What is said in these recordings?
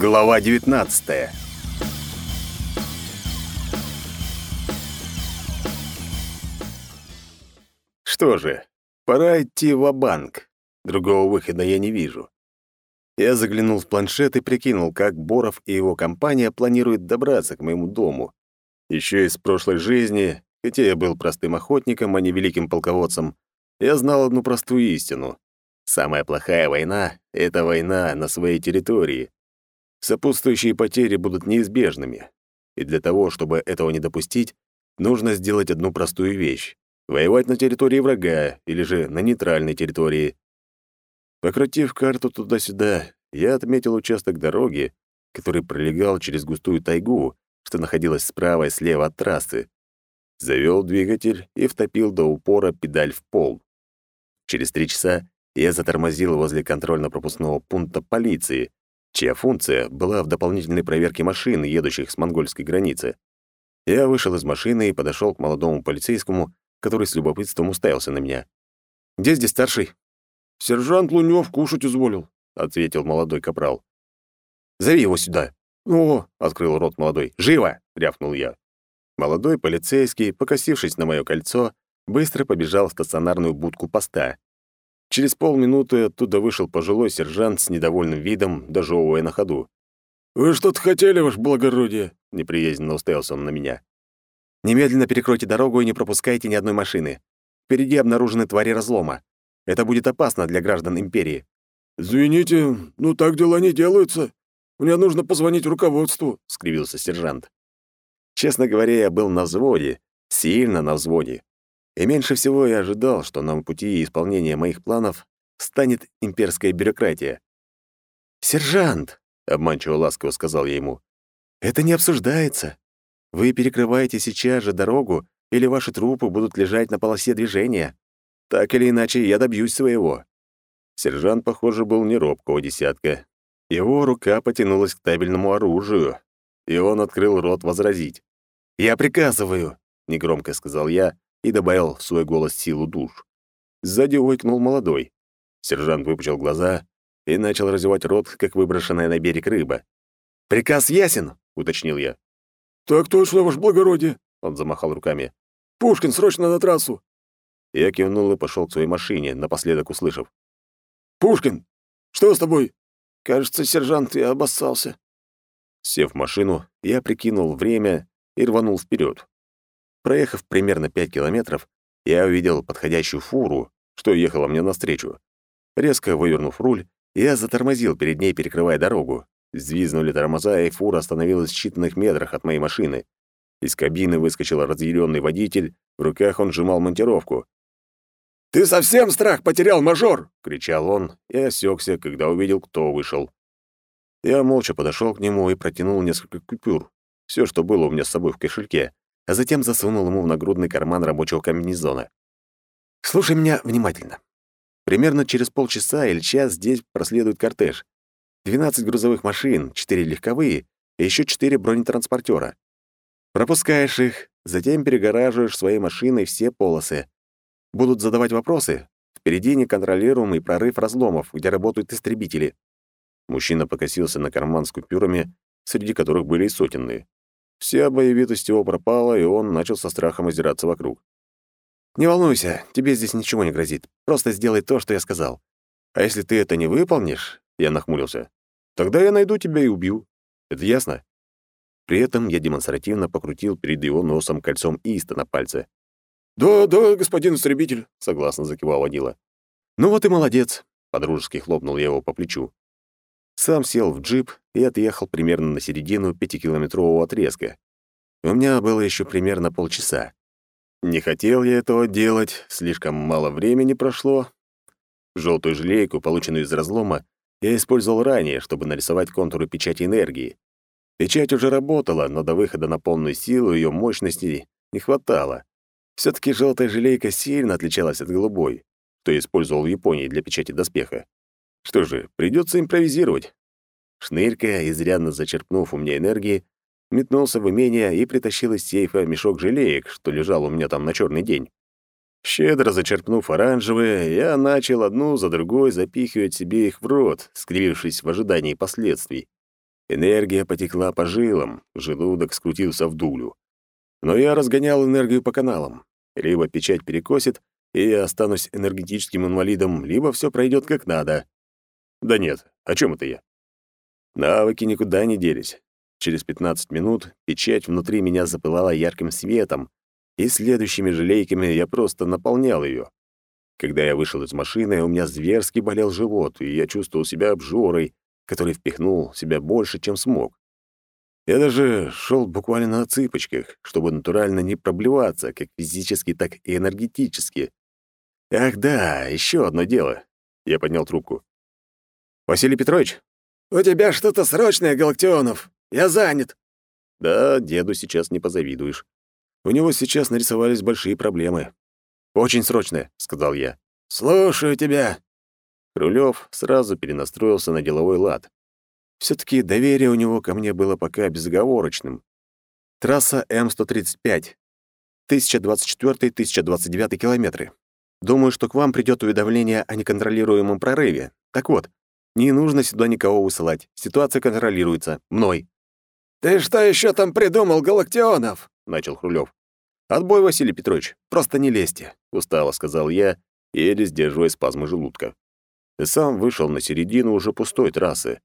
Глава 19. Что же, пора идти в банк Другого выхода я не вижу. Я заглянул в планшет и прикинул, как Боров и его компания планируют добраться к моему дому. Еще из прошлой жизни, хотя я был простым охотником, а не великим полководцем, я знал одну простую истину. Самая плохая война — это война на своей территории. Сопутствующие потери будут неизбежными. И для того, чтобы этого не допустить, нужно сделать одну простую вещь — воевать на территории врага или же на нейтральной территории. Покрутив карту туда-сюда, я отметил участок дороги, который пролегал через густую тайгу, что находилась справа и слева от трассы. Завел двигатель и втопил до упора педаль в пол. Через три часа я затормозил возле контрольно-пропускного пункта полиции, чья функция была в дополнительной проверке машин, едущих с монгольской границы. Я вышел из машины и подошел к молодому полицейскому, который с любопытством уставился на меня. «Где здесь старший?» «Сержант Лунёв кушать изволил», — ответил молодой капрал. «Зови его сюда». «О!» — открыл рот молодой. «Живо!» — рявкнул я. Молодой полицейский, покосившись на мое кольцо, быстро побежал в стационарную будку поста. Через полминуты оттуда вышел пожилой сержант с недовольным видом, дожевывая на ходу. «Вы что-то хотели, ваше благородие?» — неприязненно уставился он на меня. «Немедленно перекройте дорогу и не пропускайте ни одной машины. Впереди обнаружены твари разлома. Это будет опасно для граждан Империи». «Извините, ну так дела не делаются. Мне нужно позвонить руководству», — скривился сержант. Честно говоря, я был на взводе, сильно на взводе. И меньше всего я ожидал, что на пути исполнения моих планов станет имперская бюрократия. «Сержант!» — обманчиво ласково сказал я ему. «Это не обсуждается. Вы перекрываете сейчас же дорогу, или ваши трупы будут лежать на полосе движения. Так или иначе, я добьюсь своего». Сержант, похоже, был не робкого десятка. Его рука потянулась к табельному оружию, и он открыл рот возразить. «Я приказываю», — негромко сказал я, и добавил в свой голос силу душ. Сзади ойкнул молодой. Сержант выпучил глаза и начал разевать рот, как выброшенная на берег рыба. «Приказ ясен?» — уточнил я. «Так точно, ваше благородие!» — он замахал руками. «Пушкин, срочно на трассу!» Я кивнул и пошел к своей машине, напоследок услышав. «Пушкин, что с тобой?» «Кажется, сержант, я обоссался». Сев в машину, я прикинул время и рванул вперед. Проехав примерно 5 километров, я увидел подходящую фуру, что ехала мне навстречу. Резко вывернув руль, я затормозил перед ней, перекрывая дорогу. Звизнули тормоза, и фура остановилась в считанных метрах от моей машины. Из кабины выскочил разъяренный водитель, в руках он сжимал монтировку. «Ты совсем страх потерял, мажор!» — кричал он, и осекся, когда увидел, кто вышел. Я молча подошел к нему и протянул несколько купюр, все, что было у меня с собой в кошельке, а затем засунул ему в нагрудный карман рабочего комбинезона. «Слушай меня внимательно. Примерно через полчаса или час здесь проследует кортеж. 12 грузовых машин, 4 легковые и еще 4 бронетранспортера. Пропускаешь их, затем перегораживаешь своей машиной все полосы. Будут задавать вопросы. Впереди неконтролируемый прорыв разломов, где работают истребители». Мужчина покосился на карман с купюрами, среди которых были и сотенные. Вся боевитость его пропала, и он начал со страхом озираться вокруг. «Не волнуйся, тебе здесь ничего не грозит. Просто сделай то, что я сказал. А если ты это не выполнишь...» — я нахмурился. «Тогда я найду тебя и убью. Это ясно?» При этом я демонстративно покрутил перед его носом кольцом Иста на пальце. «Да, да, господин истребитель», — согласно закивал водила. «Ну вот и молодец», — подружески хлопнул я его по плечу. Сам сел в джип и отъехал примерно на середину пятикилометрового отрезка. У меня было еще примерно полчаса. Не хотел я этого делать, слишком мало времени прошло. Желтую желейку, полученную из разлома, я использовал ранее, чтобы нарисовать контуры печати энергии. Печать уже работала, но до выхода на полную силу ее мощности не хватало. все таки желтая желейка сильно отличалась от голубой, что использовал в Японии для печати доспеха. Что же, придется импровизировать. Шнырька, изрядно зачерпнув у меня энергии, метнулся в имение и притащил из сейфа мешок желеек, что лежал у меня там на черный день. Щедро зачерпнув оранжевые, я начал одну за другой запихивать себе их в рот, скривившись в ожидании последствий. Энергия потекла по жилам, желудок скрутился в дулю. Но я разгонял энергию по каналам. Либо печать перекосит, и я останусь энергетическим инвалидом, либо все пройдет как надо. Да нет, о чем это я? Навыки никуда не делись. Через 15 минут печать внутри меня запылала ярким светом, и следующими желейками я просто наполнял ее. Когда я вышел из машины, у меня зверски болел живот, и я чувствовал себя обжорой, который впихнул себя больше, чем смог. Я даже шел буквально на цыпочках, чтобы натурально не проблеваться, как физически, так и энергетически. Ах да, еще одно дело. Я поднял трубку. «Василий Петрович?» «У тебя что-то срочное, Галактионов. Я занят». Да, деду сейчас не позавидуешь. У него сейчас нарисовались большие проблемы. «Очень срочное», — сказал я. «Слушаю тебя». Рулёв сразу перенастроился на деловой лад. все таки доверие у него ко мне было пока безоговорочным. Трасса М-135. 1024-1029 километры. Думаю, что к вам придёт уведомление о неконтролируемом прорыве. Так вот, не нужно сюда никого высылать. Ситуация контролируется. Мной». «Ты что еще там придумал, Галактионов?» — начал Хрулев. «Отбой, Василий Петрович, просто не лезьте», — устало сказал я, еле сдерживая спазмы желудка. И сам вышел на середину уже пустой трассы.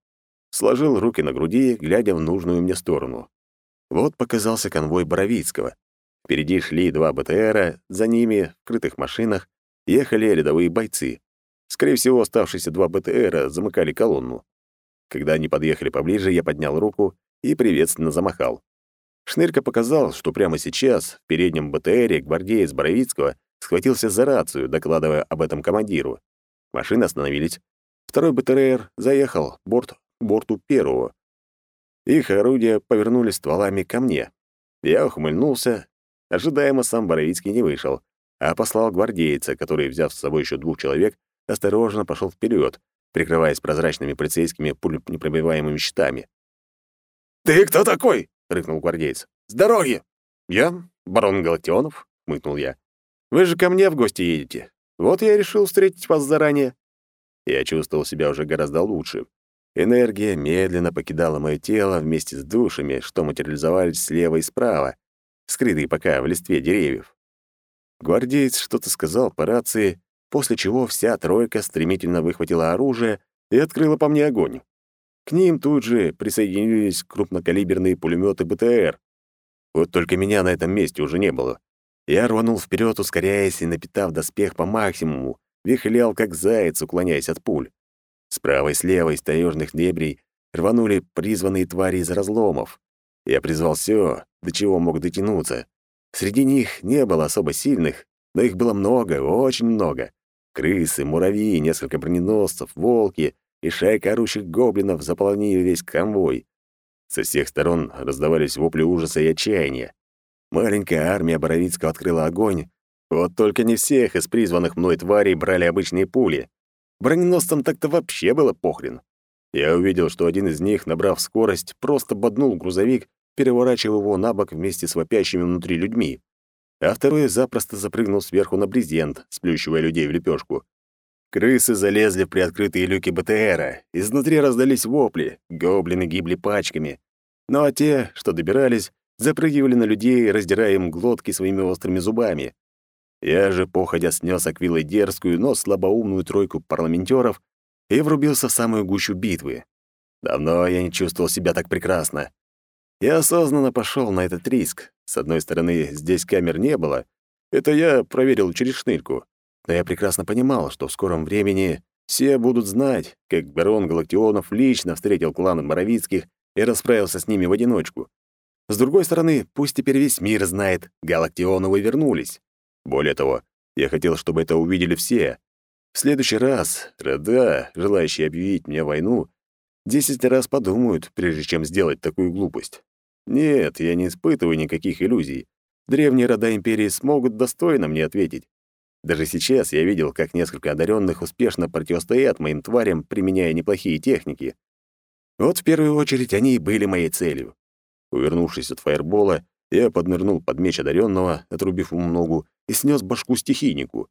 Сложил руки на груди, глядя в нужную мне сторону. Вот показался конвой Боровицкого. Впереди шли два БТРа, за ними, в крытых машинах, ехали рядовые бойцы. Скорее всего, оставшиеся два БТРа замыкали колонну. Когда они подъехали поближе, я поднял руку и приветственно замахал. Шнырька показал, что прямо сейчас в переднем БТРе гвардеец Боровицкого схватился за рацию, докладывая об этом командиру. Машины остановились. Второй БТР заехал борт к борту первого. Их орудия повернули стволами ко мне. Я ухмыльнулся. Ожидаемо сам Боровицкий не вышел, а послал гвардейца, который, взяв с собой еще двух человек, осторожно пошел вперед, прикрываясь прозрачными полицейскими пуленепробиваемыми щитами. «Ты кто такой?» — рыкнул гвардеец. «С дороги!» «Я барон Галактионов», — мыкнул я. «Вы же ко мне в гости едете. Вот я решил встретить вас заранее». Я чувствовал себя уже гораздо лучше. Энергия медленно покидала мое тело вместе с душами, что материализовались слева и справа, скрытые пока в листве деревьев. Гвардеец что-то сказал по рации, после чего вся тройка стремительно выхватила оружие и открыла по мне огонь. К ним тут же присоединились крупнокалиберные пулеметы БТР. Вот только меня на этом месте уже не было. Я рванул вперед, ускоряясь и напитав доспех по максимуму, вихлял как заяц, уклоняясь от пуль. Справа и слева из таежных дебрей рванули призванные твари из разломов. Я призвал все, до чего мог дотянуться. Среди них не было особо сильных, но их было много, очень много. Крысы, муравьи, несколько броненосцев, волки и шайка орущих гоблинов заполонили весь конвой. Со всех сторон раздавались вопли ужаса и отчаяния. Маленькая армия Боровицкого открыла огонь. Вот только не всех из призванных мной тварей брали обычные пули. Броненосцам так-то вообще было похрен. Я увидел, что один из них, набрав скорость, просто боднул грузовик, переворачивая его на бок вместе с вопящими внутри людьми. А второй запросто запрыгнул сверху на брезент, сплющивая людей в лепешку. Крысы залезли в приоткрытые люки БТРа. Изнутри раздались вопли, гоблины гибли пачками. Ну а те, что добирались, запрыгивали на людей, раздирая им глотки своими острыми зубами. Я же, походя, снес аквилой дерзкую, но слабоумную тройку парламентеров и врубился в самую гущу битвы. Давно я не чувствовал себя так прекрасно. Я осознанно пошел на этот риск. С одной стороны, здесь камер не было. Это я проверил через шнырьку. Но я прекрасно понимал, что в скором времени все будут знать, как барон Галактионов лично встретил клан Боровицких и расправился с ними в одиночку. С другой стороны, пусть теперь весь мир знает, Галактионовы вернулись. Более того, я хотел, чтобы это увидели все. В следующий раз рода, желающие объявить мне войну, десять раз подумают, прежде чем сделать такую глупость. Нет, я не испытываю никаких иллюзий. Древние рода империи смогут достойно мне ответить. Даже сейчас я видел, как несколько одаренных успешно противостоят моим тварям, применяя неплохие техники. Вот в первую очередь они и были моей целью. Увернувшись от фаербола, я поднырнул под меч одаренного, отрубив ему ногу, и снес башку стихийнику.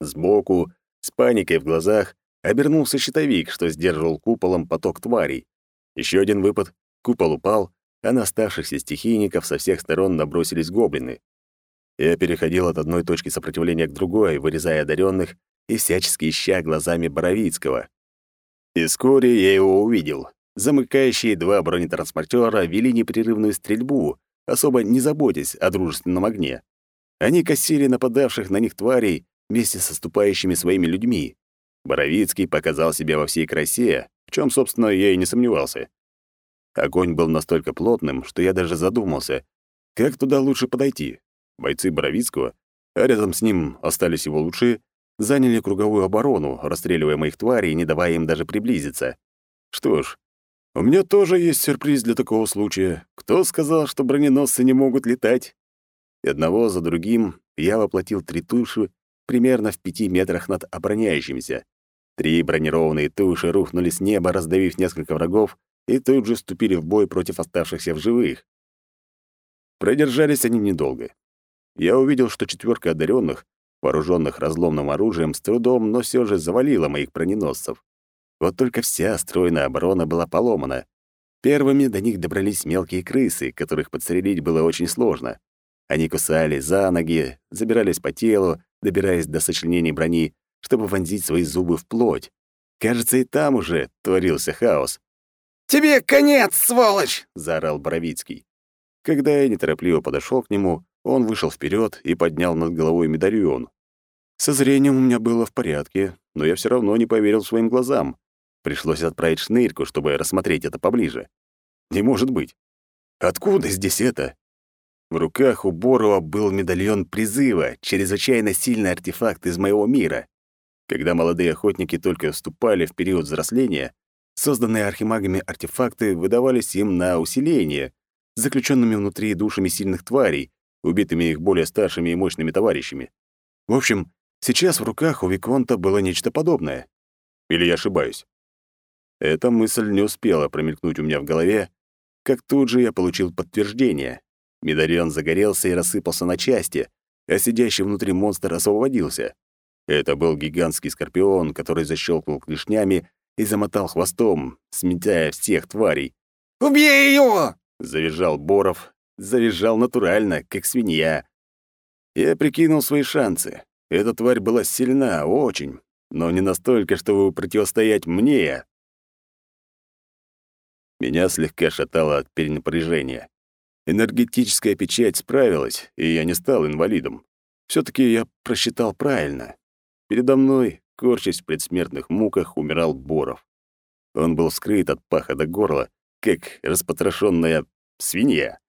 Сбоку, с паникой в глазах, обернулся щитовик, что сдерживал куполом поток тварей. Еще один выпад, Купол упал, а на оставшихся стихийников со всех сторон набросились гоблины. Я переходил от одной точки сопротивления к другой, вырезая одаренных и всячески ища глазами Боровицкого. И вскоре я его увидел. Замыкающие два бронетранспортера вели непрерывную стрельбу, особо не заботясь о дружественном огне. Они косили нападавших на них тварей вместе со ступающими своими людьми. Боровицкий показал себя во всей красе, в чем, собственно, я и не сомневался. Огонь был настолько плотным, что я даже задумался, как туда лучше подойти. Бойцы Боровицкого, а рядом с ним остались его лучшие, заняли круговую оборону, расстреливая моих тварей не давая им даже приблизиться. Что ж, у меня тоже есть сюрприз для такого случая. Кто сказал, что броненосцы не могут летать? И одного за другим я воплотил три туши примерно в пяти метрах над обороняющимися. Три бронированные туши рухнули с неба, раздавив несколько врагов, и тут же вступили в бой против оставшихся в живых. Продержались они недолго. Я увидел, что четверка одаренных, вооруженных разломным оружием, с трудом, но все же завалила моих броненосцев. Вот только вся стройная оборона была поломана. Первыми до них добрались мелкие крысы, которых подстрелить было очень сложно. Они кусали за ноги, забирались по телу, добираясь до сочленений брони, чтобы вонзить свои зубы в плоть. Кажется, и там уже творился хаос. «Тебе конец, сволочь!» — заорал Боровицкий. Когда я неторопливо подошел к нему, он вышел вперед и поднял над головой медальон. Со зрением у меня было в порядке, но я все равно не поверил своим глазам. Пришлось отправить шнырьку, чтобы рассмотреть это поближе. Не может быть. Откуда здесь это? В руках у Борова был медальон призыва, чрезвычайно сильный артефакт из моего мира. Когда молодые охотники только вступали в период взросления, созданные архимагами артефакты выдавались им на усиление, заключенными внутри душами сильных тварей, убитыми их более старшими и мощными товарищами. В общем, сейчас в руках у Виконта было нечто подобное. Или я ошибаюсь? Эта мысль не успела промелькнуть у меня в голове, как тут же я получил подтверждение. Медальон загорелся и рассыпался на части, а сидящий внутри монстр освободился. Это был гигантский скорпион, который защелкнул клешнями и замотал хвостом, сметая всех тварей. «Убей его!» — завизжал Боров. Завизжал натурально, как свинья. Я прикинул свои шансы. Эта тварь была сильна, очень, но не настолько, чтобы противостоять мне. Меня слегка шатало от перенапряжения. Энергетическая печать справилась, и я не стал инвалидом. все таки я просчитал правильно. Передо мной, корчась в предсмертных муках, умирал Боров. Он был скрыт от паха до горла, как распотрошенная свинья.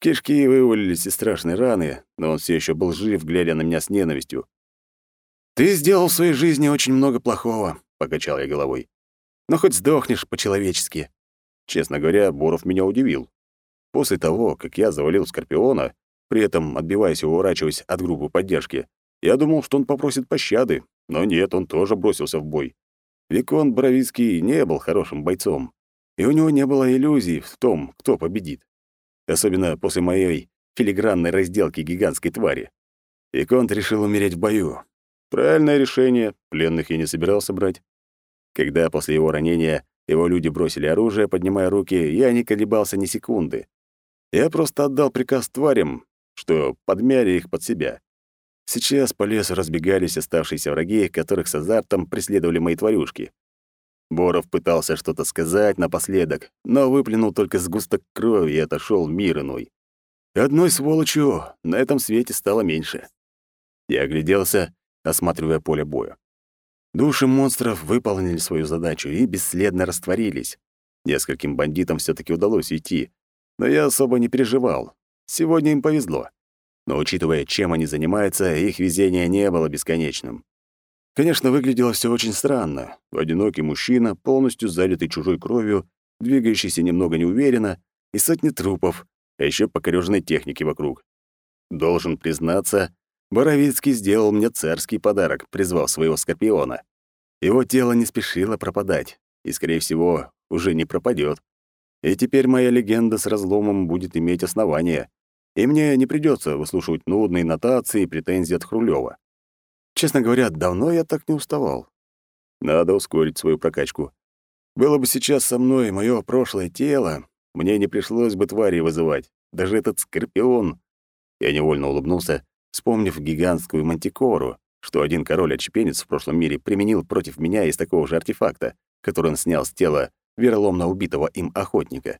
Кишки вывалились из страшной раны, но он все еще был жив, глядя на меня с ненавистью. «Ты сделал в своей жизни очень много плохого», — покачал я головой. «Но хоть сдохнешь по-человечески». Честно говоря, Боров меня удивил. После того, как я завалил Скорпиона, при этом отбиваясь и уворачиваясь от группы поддержки, я думал, что он попросит пощады, но нет, он тоже бросился в бой. Викон Бровицкий не был хорошим бойцом, и у него не было иллюзий в том, кто победит. Особенно после моей филигранной разделки гигантской твари. Виконт решил умереть в бою. Правильное решение, пленных я не собирался брать. Когда после его ранения его люди бросили оружие, поднимая руки, я не колебался ни секунды. Я просто отдал приказ тварям, что подмяли их под себя. Сейчас по лесу разбегались оставшиеся враги, которых с азартом преследовали мои тварюшки. Боров пытался что-то сказать напоследок, но выплюнул только сгусток крови и отошел мир иной. Одной сволочью на этом свете стало меньше. Я огляделся, осматривая поле боя. Души монстров выполнили свою задачу и бесследно растворились. Нескольким бандитам все таки удалось уйти, но я особо не переживал. Сегодня им повезло. Но учитывая, чем они занимаются, их везение не было бесконечным. Конечно, выглядело все очень странно. Одинокий мужчина, полностью залитый чужой кровью, двигающийся немного неуверенно, и сотни трупов, а еще покорёженной техники вокруг. Должен признаться, Боровицкий сделал мне царский подарок, призвав своего скорпиона. Его тело не спешило пропадать, и, скорее всего, уже не пропадет. И теперь моя легенда с разломом будет иметь основание, и мне не придется выслушивать нудные нотации и претензии от Хрулева. Честно говоря, давно я так не уставал. Надо ускорить свою прокачку. Было бы сейчас со мной мое прошлое тело, мне не пришлось бы твари вызывать. Даже этот скорпион. Я невольно улыбнулся, вспомнив гигантскую мантикору, что один король-отчепенец в прошлом мире применил против меня из такого же артефакта, который он снял с тела вероломно убитого им охотника.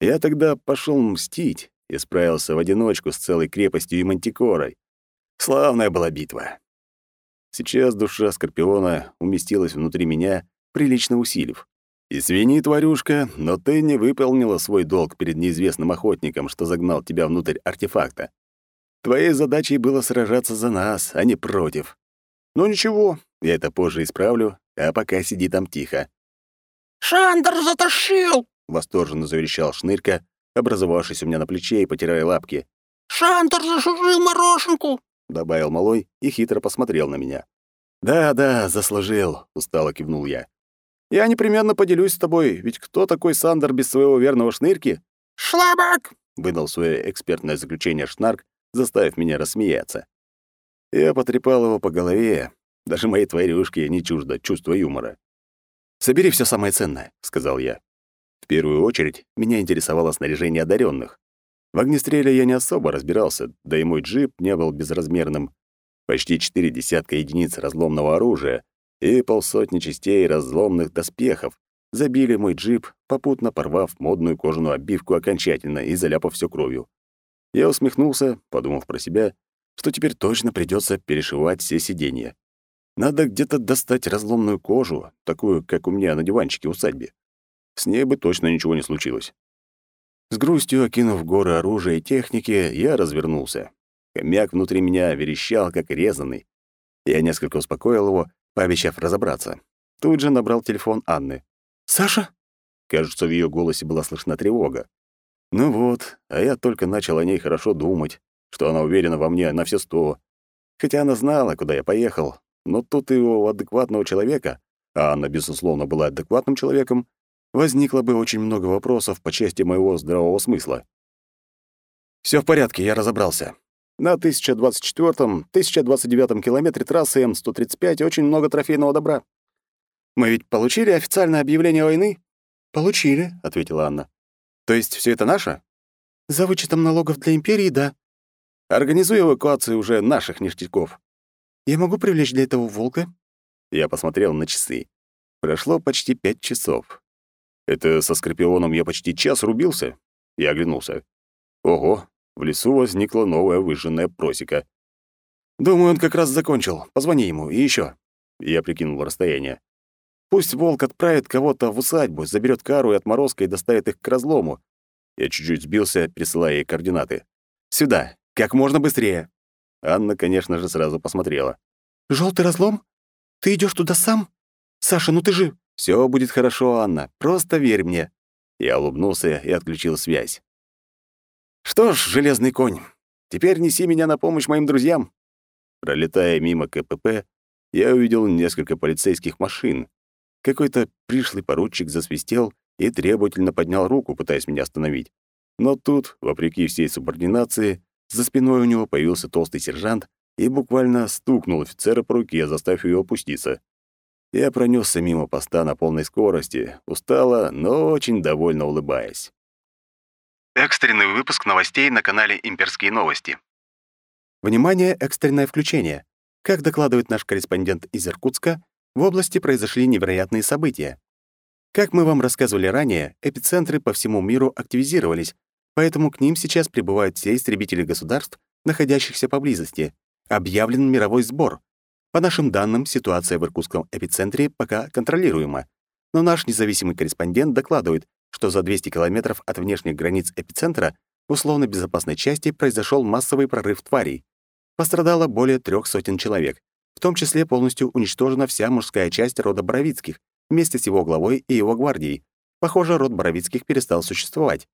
Я тогда пошел мстить и справился в одиночку с целой крепостью и мантикорой. Славная была битва. Сейчас душа Скорпиона уместилась внутри меня, прилично усилив. «Извини, тварюшка, но ты не выполнила свой долг перед неизвестным охотником, что загнал тебя внутрь артефакта. Твоей задачей было сражаться за нас, а не против. Ну ничего, я это позже исправлю, а пока сиди там тихо». «Шандер затащил!» — восторженно заверещал Шнырька, образовавшись у меня на плече и потирая лапки. «Шандер заслужил мороженку!» — добавил малой и хитро посмотрел на меня. «Да-да, заслужил», — устало кивнул я. «Я непременно поделюсь с тобой, ведь кто такой Сандер без своего верного шнырки?» «Шлабак!» — выдал свое экспертное заключение Шнарк, заставив меня рассмеяться. Я потрепал его по голове. Даже моей тварюшке не чуждо чувство юмора. «Собери все самое ценное», — сказал я. В первую очередь меня интересовало снаряжение одаренных. В огнестреле я не особо разбирался, да и мой джип не был безразмерным. Почти четыре десятка единиц разломного оружия и полсотни частей разломных доспехов забили мой джип, попутно порвав модную кожаную обивку окончательно и заляпав все кровью. Я усмехнулся, подумав про себя, что теперь точно придется перешивать все сиденья. Надо где-то достать разломную кожу, такую, как у меня на диванчике усадьбе. С ней бы точно ничего не случилось. С грустью окинув горы оружия и техники, я развернулся. Хомяк внутри меня верещал, как резанный. Я несколько успокоил его, пообещав разобраться. Тут же набрал телефон Анны. «Саша?» Кажется, в ее голосе была слышна тревога. Ну вот, а я только начал о ней хорошо думать, что она уверена во мне на все сто. Хотя она знала, куда я поехал, но тут и у адекватного человека, а Анна, безусловно, была адекватным человеком, возникло бы очень много вопросов по части моего здравого смысла. Все в порядке, я разобрался. На 1024-1029 километре трассы М-135 очень много трофейного добра. Мы ведь получили официальное объявление войны? Получили, ответила Анна. То есть все это наше? За вычетом налогов для империи, да. Организуй эвакуацию уже наших ништяков. Я могу привлечь для этого волка? Я посмотрел на часы. Прошло почти пять часов. Это со Скорпионом я почти час рубился. Я оглянулся. Ого, в лесу возникла новая выжженная просека. Думаю, он как раз закончил. Позвони ему. И еще. Я прикинул расстояние. Пусть волк отправит кого-то в усадьбу, заберет кару и отморозка и доставит их к разлому. Я чуть-чуть сбился, присылая ей координаты. Сюда, как можно быстрее. Анна, конечно же, сразу посмотрела. Желтый разлом? Ты идешь туда сам? Саша, ну ты же все будет хорошо, Анна, просто верь мне». Я улыбнулся и отключил связь. «Что ж, железный конь, теперь неси меня на помощь моим друзьям». Пролетая мимо КПП, я увидел несколько полицейских машин. Какой-то пришлый поручик засвистел и требовательно поднял руку, пытаясь меня остановить. Но тут, вопреки всей субординации, за спиной у него появился толстый сержант и буквально стукнул офицера по руке, заставив его опуститься. Я пронесся мимо поста на полной скорости, устало, но очень довольно улыбаясь. Экстренный выпуск новостей на канале «Имперские новости». Внимание, экстренное включение. Как докладывает наш корреспондент из Иркутска, в области произошли невероятные события. Как мы вам рассказывали ранее, эпицентры по всему миру активизировались, поэтому к ним сейчас прибывают все истребители государств, находящихся поблизости. Объявлен мировой сбор — по нашим данным, ситуация в иркутском эпицентре пока контролируема, но наш независимый корреспондент докладывает, что за 200 километров от внешних границ эпицентра в условно-безопасной части произошел массовый прорыв тварей. Пострадало более трех сотен человек, в том числе полностью уничтожена вся мужская часть рода Боровицких вместе с его главой и его гвардией. Похоже, род Боровицких перестал существовать.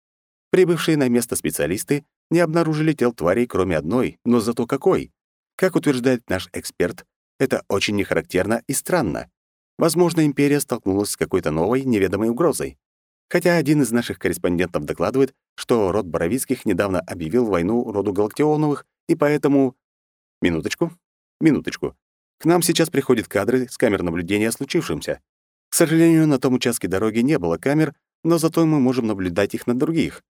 Прибывшие на место специалисты не обнаружили тел тварей, кроме одной, но зато какой. Как утверждает наш эксперт, это очень нехарактерно и странно. Возможно, империя столкнулась с какой-то новой, неведомой угрозой. Хотя один из наших корреспондентов докладывает, что род Боровицких недавно объявил войну роду Галактионовых, и поэтому... Минуточку, минуточку. К нам сейчас приходят кадры с камер наблюдения о случившемся. К сожалению, на том участке дороги не было камер, но зато мы можем наблюдать их на других.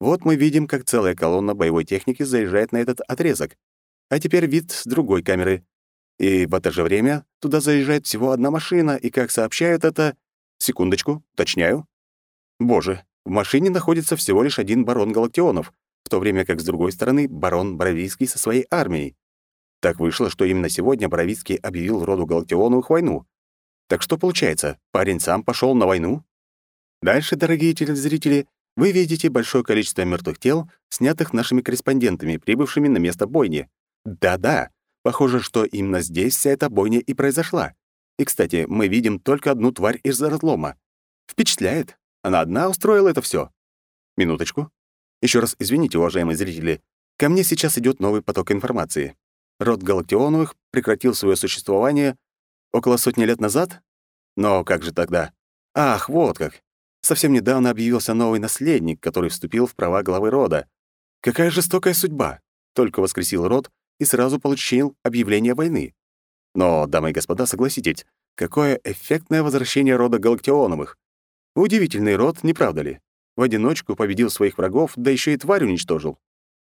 Вот мы видим, как целая колонна боевой техники заезжает на этот отрезок. А теперь вид с другой камеры. И в это же время туда заезжает всего одна машина, и, как сообщают это... Секундочку, уточняю. Боже, в машине находится всего лишь один барон Галактионов, в то время как с другой стороны барон Боровицкий со своей армией. Так вышло, что именно сегодня Боровицкий объявил роду Галактионовых войну. Так что получается, парень сам пошел на войну? Дальше, дорогие телезрители, вы видите большое количество мертвых тел, снятых нашими корреспондентами, прибывшими на место бойни. Да-да, похоже, что именно здесь вся эта бойня и произошла. И, кстати, мы видим только одну тварь из разлома. Впечатляет. Она одна устроила это все. Минуточку. Еще раз извините, уважаемые зрители. Ко мне сейчас идет новый поток информации. Род Галактионовых прекратил свое существование около сотни лет назад? Но как же тогда? Ах, вот как. Совсем недавно объявился новый наследник, который вступил в права главы рода. Какая жестокая судьба. Только воскресил род и сразу получил объявление войны. Но, дамы и господа, согласитесь, какое эффектное возвращение рода Галактионовых. Удивительный род, не правда ли? В одиночку победил своих врагов, да еще и тварь уничтожил.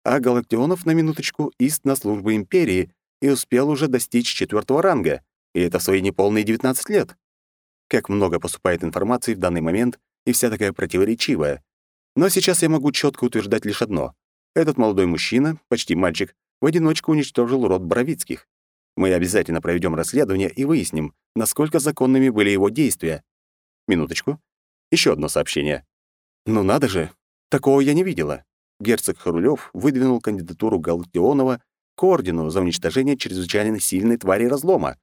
А Галактионов, на минуточку, ист на службу империи и успел уже достичь четвертого ранга, и это свои неполные 19 лет. Как много поступает информации в данный момент, и вся такая противоречивая. Но сейчас я могу четко утверждать лишь одно. Этот молодой мужчина, почти мальчик, в одиночку уничтожил род Боровицких. Мы обязательно проведем расследование и выясним, насколько законными были его действия. Минуточку. Еще одно сообщение. Ну надо же, такого я не видела. Герцог Харулев выдвинул кандидатуру Галактионова к ордену за уничтожение чрезвычайно сильной твари разлома.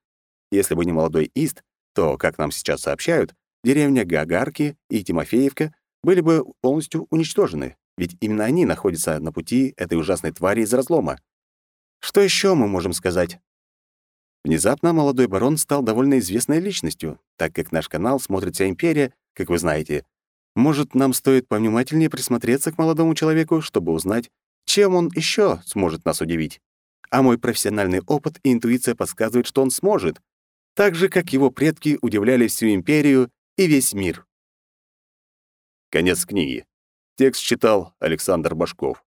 Если бы не молодой Ист, то, как нам сейчас сообщают, деревня Гагарки и Тимофеевка были бы полностью уничтожены, ведь именно они находятся на пути этой ужасной твари из разлома. Что еще мы можем сказать? Внезапно молодой барон стал довольно известной личностью, так как наш канал смотрит вся империя, как вы знаете, может, нам стоит повнимательнее присмотреться к молодому человеку, чтобы узнать, чем он еще сможет нас удивить. А мой профессиональный опыт и интуиция подсказывают, что он сможет, так же, как его предки удивляли всю империю и весь мир. Конец книги. Текст читал Александр Башков.